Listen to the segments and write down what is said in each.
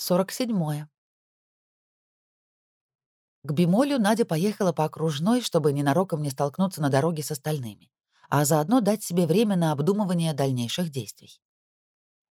Сорок седьмое. К Бимолю Надя поехала по окружной, чтобы ненароком не столкнуться на дороге с остальными, а заодно дать себе время на обдумывание дальнейших действий.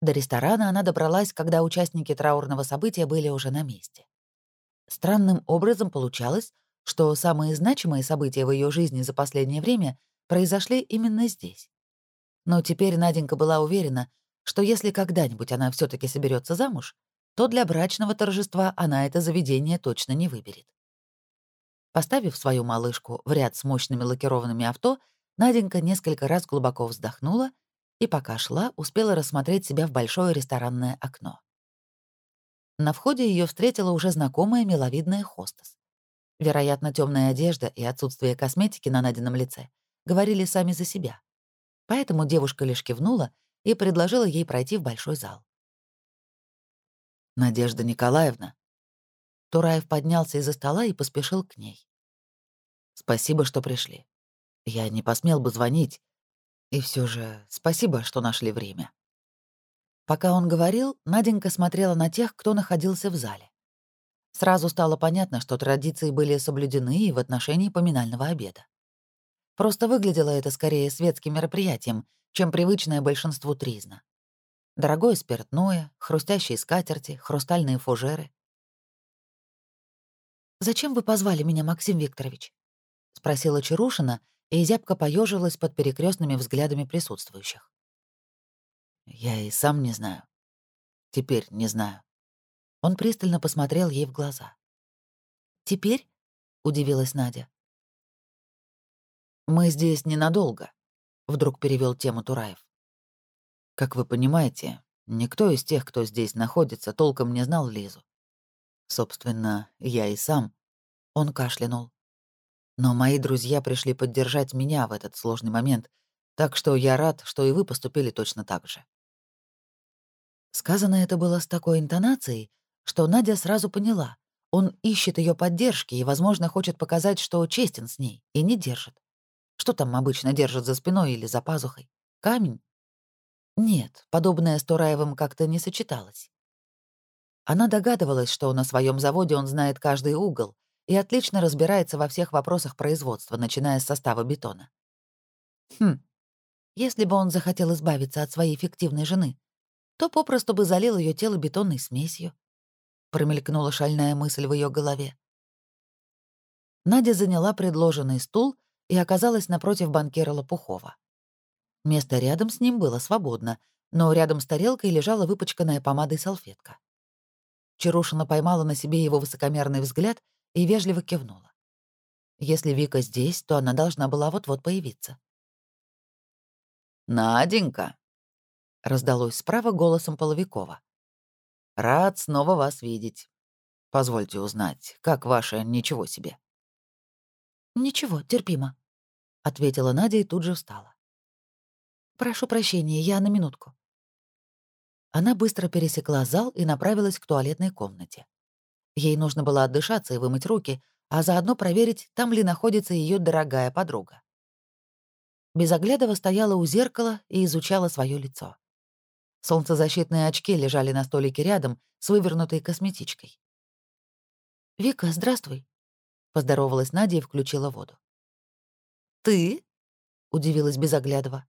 До ресторана она добралась, когда участники траурного события были уже на месте. Странным образом получалось, что самые значимые события в ее жизни за последнее время произошли именно здесь. Но теперь Наденька была уверена, что если когда-нибудь она все таки соберется замуж, то для брачного торжества она это заведение точно не выберет. Поставив свою малышку в ряд с мощными лакированными авто, Наденька несколько раз глубоко вздохнула и, пока шла, успела рассмотреть себя в большое ресторанное окно. На входе ее встретила уже знакомая миловидная хостес. Вероятно, темная одежда и отсутствие косметики на Надином лице говорили сами за себя. Поэтому девушка лишь кивнула и предложила ей пройти в большой зал. «Надежда Николаевна». Тураев поднялся из-за стола и поспешил к ней. «Спасибо, что пришли. Я не посмел бы звонить. И все же спасибо, что нашли время». Пока он говорил, Наденька смотрела на тех, кто находился в зале. Сразу стало понятно, что традиции были соблюдены и в отношении поминального обеда. Просто выглядело это скорее светским мероприятием, чем привычное большинству тризна. Дорогое спиртное, хрустящие скатерти, хрустальные фужеры. «Зачем вы позвали меня, Максим Викторович?» — спросила Чарушина, и зябко поежилась под перекрестными взглядами присутствующих. «Я и сам не знаю. Теперь не знаю». Он пристально посмотрел ей в глаза. «Теперь?» — удивилась Надя. «Мы здесь ненадолго», — вдруг перевел тему Тураев. «Как вы понимаете, никто из тех, кто здесь находится, толком не знал Лизу. Собственно, я и сам». Он кашлянул. «Но мои друзья пришли поддержать меня в этот сложный момент, так что я рад, что и вы поступили точно так же». Сказано это было с такой интонацией, что Надя сразу поняла. Он ищет ее поддержки и, возможно, хочет показать, что честен с ней и не держит. Что там обычно держат за спиной или за пазухой? Камень? Нет, подобное с Тураевым как-то не сочеталось. Она догадывалась, что на своем заводе он знает каждый угол и отлично разбирается во всех вопросах производства, начиная с состава бетона. Хм, если бы он захотел избавиться от своей фиктивной жены, то попросту бы залил ее тело бетонной смесью. Промелькнула шальная мысль в ее голове. Надя заняла предложенный стул и оказалась напротив банкира Лопухова. Место рядом с ним было свободно, но рядом с тарелкой лежала выпачканная помадой салфетка. Чарушина поймала на себе его высокомерный взгляд и вежливо кивнула. Если Вика здесь, то она должна была вот-вот появиться. «Наденька!» — раздалось справа голосом Половикова. «Рад снова вас видеть. Позвольте узнать, как ваше «ничего себе»?» «Ничего, терпимо», — ответила Надя и тут же встала. «Прошу прощения, я на минутку». Она быстро пересекла зал и направилась к туалетной комнате. Ей нужно было отдышаться и вымыть руки, а заодно проверить, там ли находится ее дорогая подруга. Безоглядова стояла у зеркала и изучала свое лицо. Солнцезащитные очки лежали на столике рядом с вывернутой косметичкой. «Вика, здравствуй», — поздоровалась Надя и включила воду. «Ты?» — удивилась Безоглядова.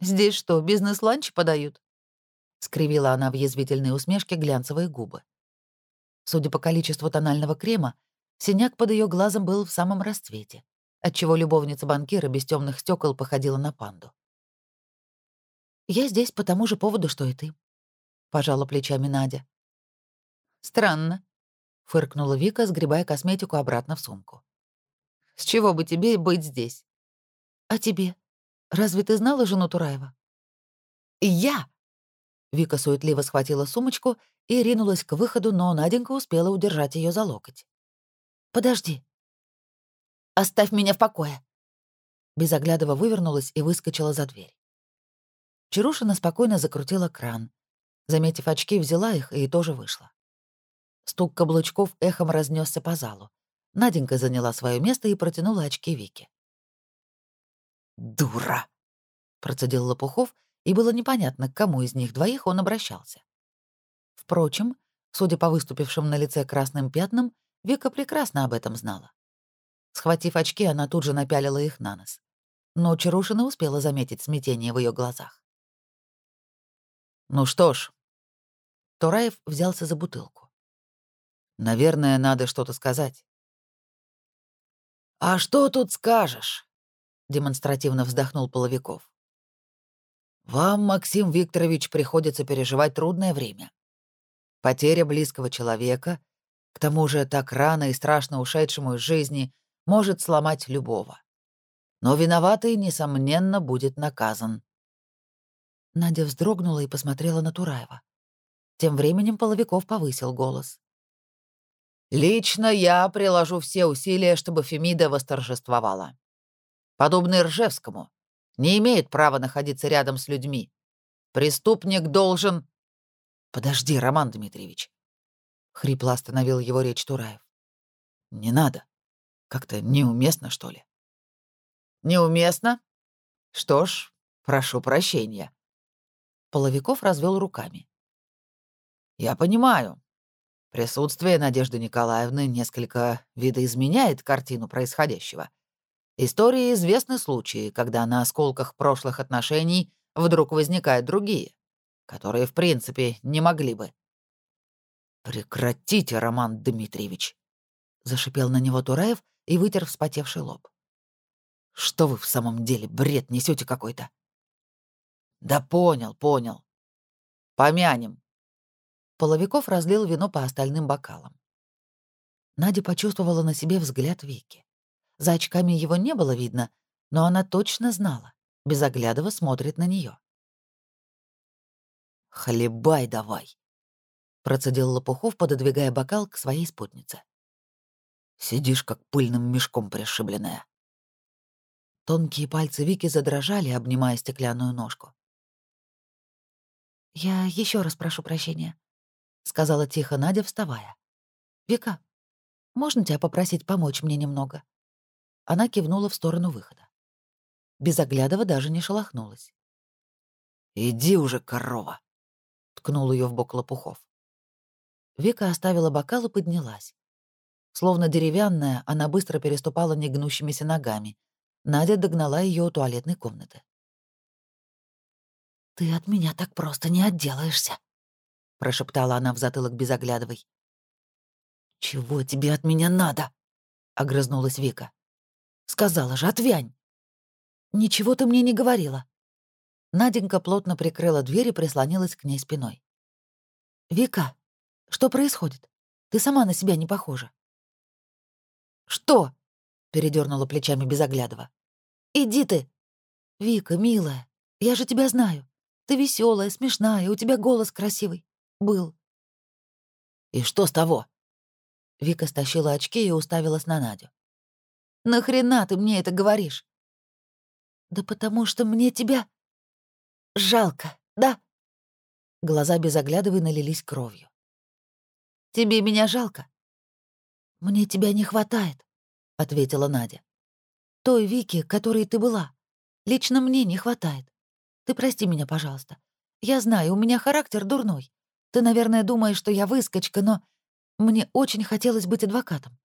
«Здесь что, бизнес-ланч подают?» — скривила она в язвительной усмешке глянцевые губы. Судя по количеству тонального крема, синяк под ее глазом был в самом расцвете, отчего любовница банкира без темных стекол походила на панду. «Я здесь по тому же поводу, что и ты», — пожала плечами Надя. «Странно», — фыркнула Вика, сгребая косметику обратно в сумку. С чего бы тебе быть здесь? А тебе? Разве ты знала жену Тураева? Я! Вика суетливо схватила сумочку и ринулась к выходу, но Наденька успела удержать ее за локоть. «Подожди». «Оставь меня в покое». Безоглядово вывернулась и выскочила за дверь. Чарушина спокойно закрутила кран. Заметив очки, взяла их и тоже вышла. Стук каблучков эхом разнесся по залу. Наденька заняла свое место и протянула очки Вике. «Дура!» — процедил Лопухов, и было непонятно, к кому из них двоих он обращался. Впрочем, Судя по выступившим на лице красным пятнам, Вика прекрасно об этом знала. Схватив очки, она тут же напялила их на нос. Но Чарушина успела заметить смятение в ее глазах. «Ну что ж». Тураев взялся за бутылку. «Наверное, надо что-то сказать». «А что тут скажешь?» — демонстративно вздохнул Половиков. «Вам, Максим Викторович, приходится переживать трудное время. Потеря близкого человека, к тому же так рано и страшно ушедшему из жизни, может сломать любого. Но виноватый, несомненно, будет наказан. Надя вздрогнула и посмотрела на Тураева. Тем временем Половиков повысил голос. Лично я приложу все усилия, чтобы Фемида восторжествовала. Подобный Ржевскому не имеет права находиться рядом с людьми. Преступник должен... Подожди, Роман Дмитриевич. Хрипло остановил его речь Тураев. Не надо. Как-то неуместно, что ли. Неуместно? Что ж, прошу прощения. Половиков развел руками. Я понимаю, Присутствие Надежды Николаевны несколько видоизменяет картину происходящего. Истории известны случаи, когда на осколках прошлых отношений вдруг возникают другие, которые, в принципе, не могли бы. «Прекратите, Роман Дмитриевич!» — зашипел на него Тураев и вытер вспотевший лоб. «Что вы в самом деле бред несете какой-то?» «Да понял, понял. Помянем. Половиков разлил вино по остальным бокалам. Надя почувствовала на себе взгляд Вики. За очками его не было видно, но она точно знала. Безоглядово смотрит на нее. «Хлебай давай!» — процедил Лопухов, пододвигая бокал к своей спутнице. «Сидишь, как пыльным мешком пришибленная». Тонкие пальцы Вики задрожали, обнимая стеклянную ножку. «Я еще раз прошу прощения», — сказала тихо Надя, вставая. «Вика, можно тебя попросить помочь мне немного?» Она кивнула в сторону выхода. Безоглядова даже не шелохнулась. «Иди уже, корова!» — ткнул ее в бок Лопухов. Вика оставила бокал и поднялась. Словно деревянная, она быстро переступала негнущимися ногами. Надя догнала ее у туалетной комнаты. «Ты от меня так просто не отделаешься», — прошептала она в затылок безоглядовой. «Чего тебе от меня надо?» — огрызнулась Вика. «Сказала же, отвянь!» «Ничего ты мне не говорила». Наденька плотно прикрыла дверь и прислонилась к ней спиной. «Вика, что происходит? Ты сама на себя не похожа». «Что?» — передернула плечами Безоглядова. «Иди ты!» «Вика, милая, я же тебя знаю. Ты веселая, смешная, у тебя голос красивый. Был. И что с того? Вика стащила очки и уставилась на Надю. «Нахрена ты мне это говоришь?» «Да потому что мне тебя... жалко, да?» Глаза безоглядовой налились кровью. «Тебе меня жалко?» «Мне тебя не хватает», — ответила Надя. «Той Вики, которой ты была. Лично мне не хватает. Ты прости меня, пожалуйста. Я знаю, у меня характер дурной. Ты, наверное, думаешь, что я выскочка, но мне очень хотелось быть адвокатом.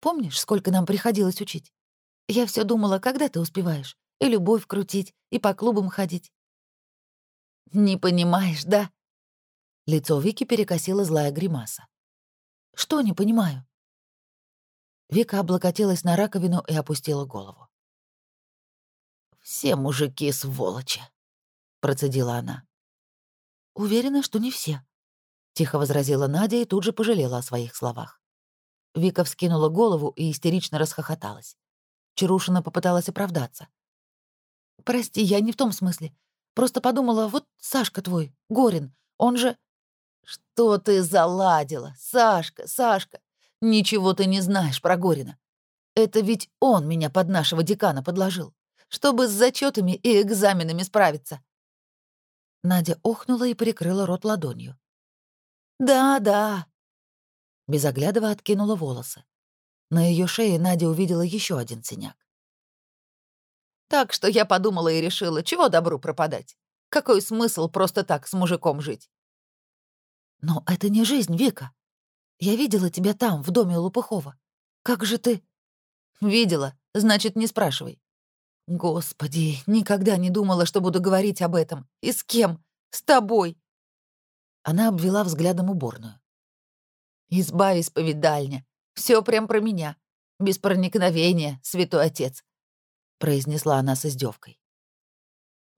Помнишь, сколько нам приходилось учить? Я все думала, когда ты успеваешь? И любовь крутить, и по клубам ходить. Не понимаешь, да? Лицо Вики перекосило злая гримаса. Что не понимаю? Вика облокотилась на раковину и опустила голову. «Все мужики сволочи», — процедила она. «Уверена, что не все», — тихо возразила Надя и тут же пожалела о своих словах. Вика вскинула голову и истерично расхохоталась. Чарушина попыталась оправдаться. «Прости, я не в том смысле. Просто подумала, вот Сашка твой, Горин, он же...» «Что ты заладила? Сашка, Сашка! Ничего ты не знаешь про Горина. Это ведь он меня под нашего декана подложил, чтобы с зачетами и экзаменами справиться». Надя охнула и прикрыла рот ладонью. «Да, да». Безоглядово откинула волосы. На ее шее Надя увидела еще один синяк. «Так что я подумала и решила, чего добру пропадать? Какой смысл просто так с мужиком жить?» «Но это не жизнь, Вика. Я видела тебя там, в доме Лопухова. Как же ты...» «Видела, значит, не спрашивай». «Господи, никогда не думала, что буду говорить об этом. И с кем? С тобой!» Она обвела взглядом уборную. «Изба исповедальня. Все прям про меня. Без проникновения, святой отец», — произнесла она с издевкой.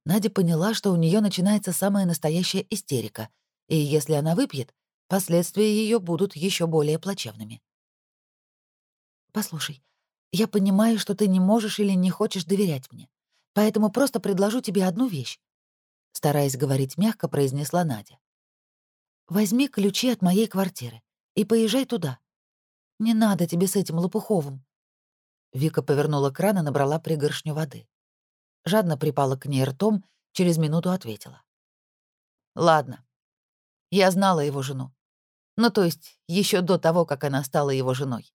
Надя поняла, что у нее начинается самая настоящая истерика, и если она выпьет, последствия ее будут еще более плачевными. «Послушай, я понимаю, что ты не можешь или не хочешь доверять мне, поэтому просто предложу тебе одну вещь», стараясь говорить мягко, произнесла Надя. «Возьми ключи от моей квартиры и поезжай туда. Не надо тебе с этим Лопуховым». Вика повернула кран и набрала пригоршню воды жадно припала к ней ртом, через минуту ответила. «Ладно. Я знала его жену. Ну, то есть, еще до того, как она стала его женой».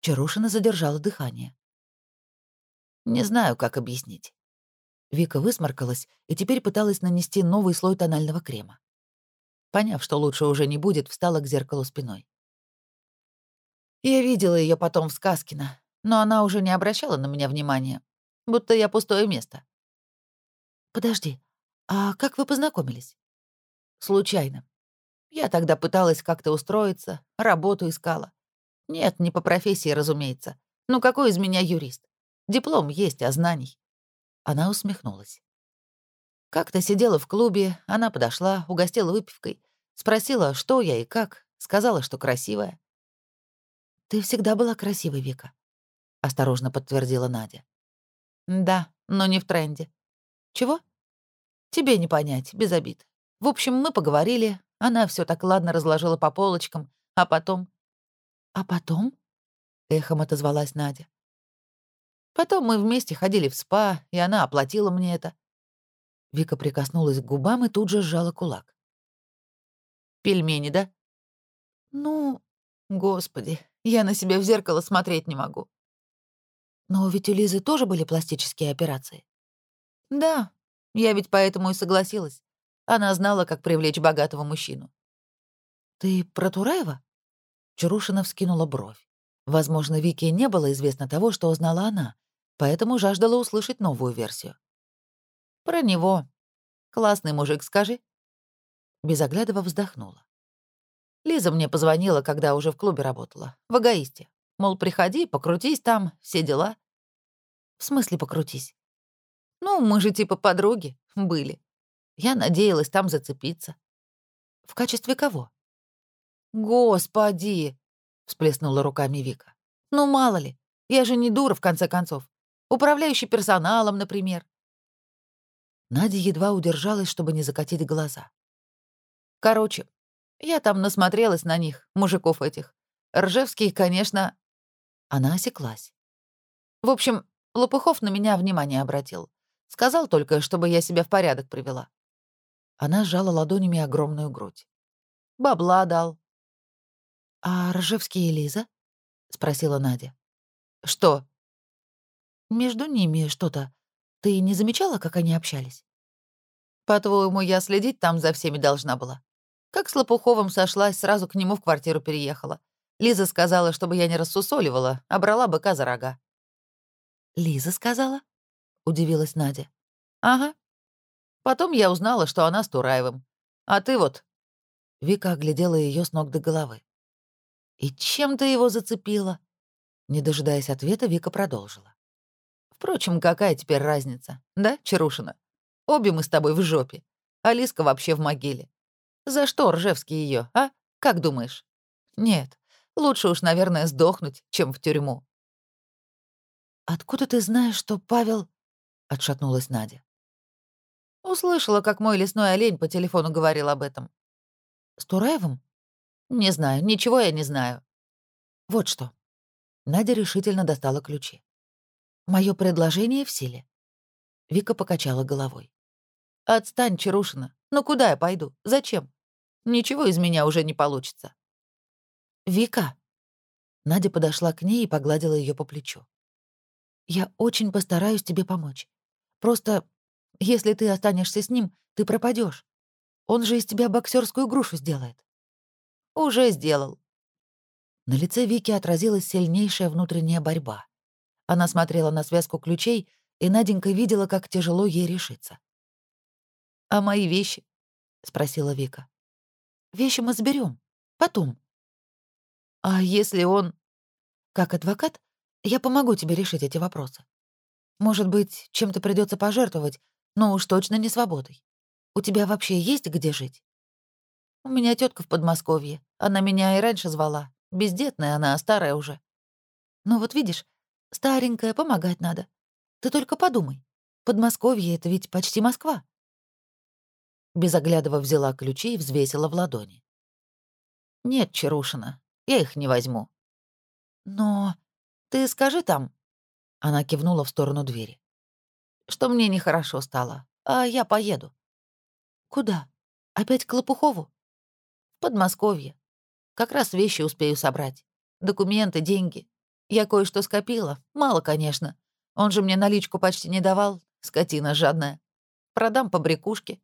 Чарушина задержала дыхание. «Не знаю, как объяснить». Вика высморкалась и теперь пыталась нанести новый слой тонального крема. Поняв, что лучше уже не будет, встала к зеркалу спиной. Я видела ее потом в Сказкино, но она уже не обращала на меня внимания, будто я пустое место. Подожди, а как вы познакомились? Случайно. Я тогда пыталась как-то устроиться, работу искала. Нет, не по профессии, разумеется. Ну какой из меня юрист? Диплом есть, а знаний. Она усмехнулась. Как-то сидела в клубе, она подошла, угостила выпивкой, спросила, что я и как, сказала, что красивая. «Ты всегда была красивой, Вика», — осторожно подтвердила Надя. Да, но не в тренде. Чего? Тебе не понять, без обид. В общем, мы поговорили, она все так ладно разложила по полочкам, а потом... А потом? Эхом отозвалась Надя. Потом мы вместе ходили в спа, и она оплатила мне это. Вика прикоснулась к губам и тут же сжала кулак. «Пельмени, да?» «Ну, господи, я на себя в зеркало смотреть не могу. Но ведь у Лизы тоже были пластические операции. Да, я ведь поэтому и согласилась. Она знала, как привлечь богатого мужчину. Ты про Тураева? Чарушина вскинула бровь. Возможно, Вике не было известно того, что узнала она, поэтому жаждала услышать новую версию. Про него. Классный мужик, скажи. Безоглядова вздохнула. Лиза мне позвонила, когда уже в клубе работала, в эгоисте. Мол, приходи, покрутись там, все дела. В смысле покрутись? Ну, мы же типа подруги были. Я надеялась там зацепиться. В качестве кого? Господи! всплеснула руками Вика. Ну, мало ли. Я же не дура, в конце концов. Управляющий персоналом, например. Надя едва удержалась, чтобы не закатить глаза. Короче, я там насмотрелась на них, мужиков этих. Ржевский, конечно, она осеклась. В общем, Лопухов на меня внимание обратил. Сказал только, чтобы я себя в порядок привела. Она сжала ладонями огромную грудь. Бабла дал. «А Ржевский и Лиза?» — спросила Надя. «Что?» «Между ними что-то. Ты не замечала, как они общались?» «По-твоему, я следить там за всеми должна была? Как с Лопуховым сошлась, сразу к нему в квартиру переехала. Лиза сказала, чтобы я не рассусоливала, а брала быка за рога. «Лиза сказала?» — удивилась Надя. «Ага. Потом я узнала, что она с Тураевым. А ты вот...» Вика оглядела ее с ног до головы. «И чем ты его зацепила?» Не дожидаясь ответа, Вика продолжила. «Впрочем, какая теперь разница, да, Чарушина? Обе мы с тобой в жопе. Алиска вообще в могиле. За что Ржевский ее, а? Как думаешь? Нет, Лучше уж, наверное, сдохнуть, чем в тюрьму. «Откуда ты знаешь, что Павел...» — отшатнулась Надя. Услышала, как мой лесной олень по телефону говорил об этом. «С Тураевым?» «Не знаю, ничего я не знаю». «Вот что». Надя решительно достала ключи. Мое предложение в силе». Вика покачала головой. «Отстань, Чарушина. Ну куда я пойду? Зачем? Ничего из меня уже не получится». «Вика!» Надя подошла к ней и погладила ее по плечу. «Я очень постараюсь тебе помочь. Просто, если ты останешься с ним, ты пропадешь. Он же из тебя боксерскую грушу сделает». «Уже сделал». На лице Вики отразилась сильнейшая внутренняя борьба. Она смотрела на связку ключей, и Наденька видела, как тяжело ей решиться. «А мои вещи?» — спросила Вика. «Вещи мы заберем. Потом». «А если он...» «Как адвокат, я помогу тебе решить эти вопросы. Может быть, чем-то придется пожертвовать, но уж точно не свободой. У тебя вообще есть где жить?» «У меня тетка в Подмосковье. Она меня и раньше звала. Бездетная она, старая уже. Ну вот видишь, старенькая, помогать надо. Ты только подумай. Подмосковье — это ведь почти Москва. Безоглядова взяла ключи и взвесила в ладони. «Нет, Чарушина, я их не возьму». «Но ты скажи там...» Она кивнула в сторону двери. «Что мне нехорошо стало, а я поеду». «Куда? Опять к Лопухову?» «В Подмосковье. Как раз вещи успею собрать. Документы, деньги. Я кое-что скопила. Мало, конечно. Он же мне наличку почти не давал, скотина жадная. Продам по брякушке.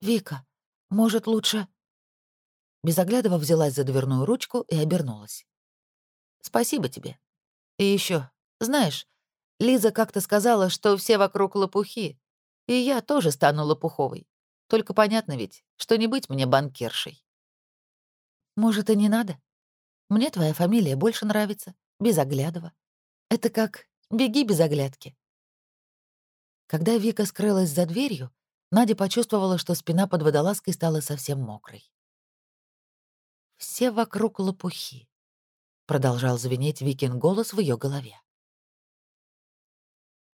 «Вика, может, лучше...» Безоглядова взялась за дверную ручку и обернулась. «Спасибо тебе. И еще, знаешь, Лиза как-то сказала, что все вокруг лопухи, и я тоже стану лопуховой. Только понятно ведь, что не быть мне банкиршей». «Может, и не надо? Мне твоя фамилия больше нравится, Безоглядова. Это как «беги без оглядки». Когда Вика скрылась за дверью, Надя почувствовала, что спина под водолазкой стала совсем мокрой. «Все вокруг лопухи», — продолжал звенеть Викин голос в ее голове.